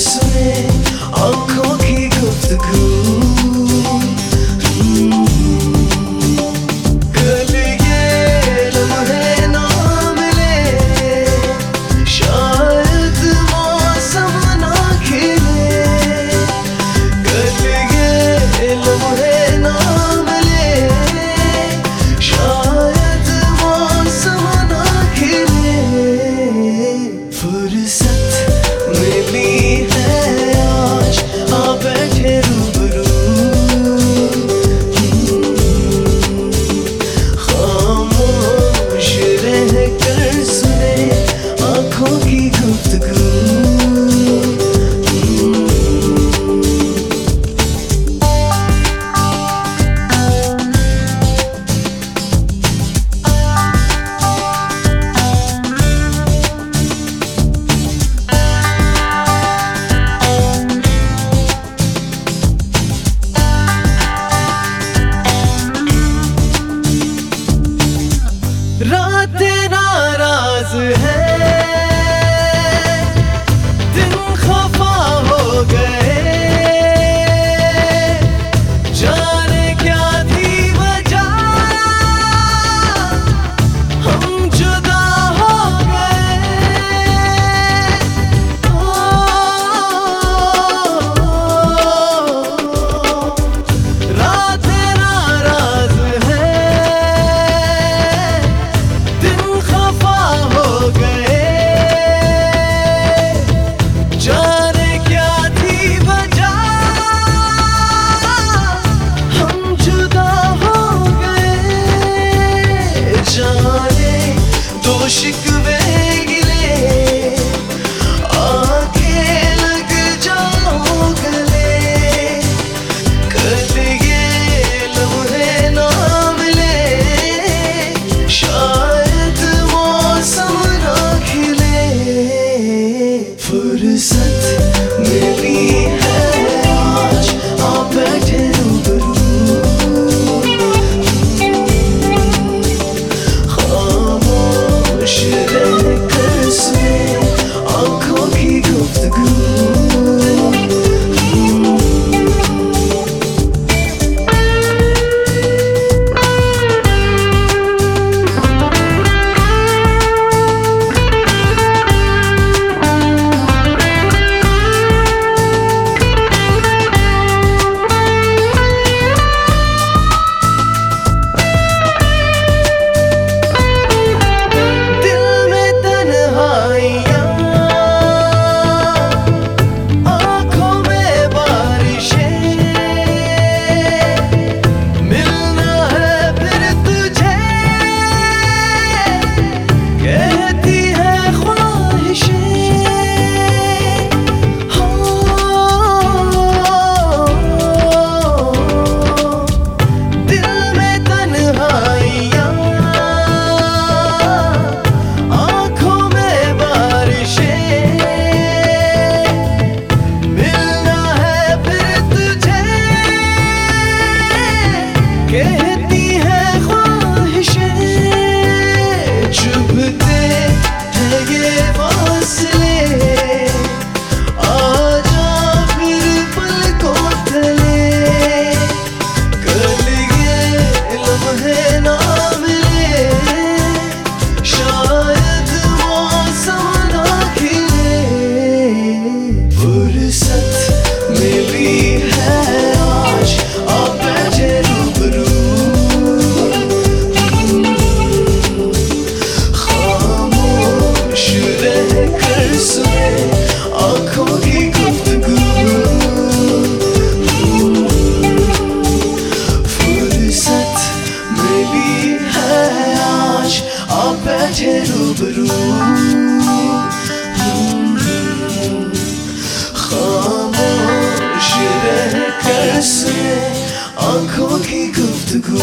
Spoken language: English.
休め「あんこは気がつく」of the groove. خاموش بهترس آن کی گفتگو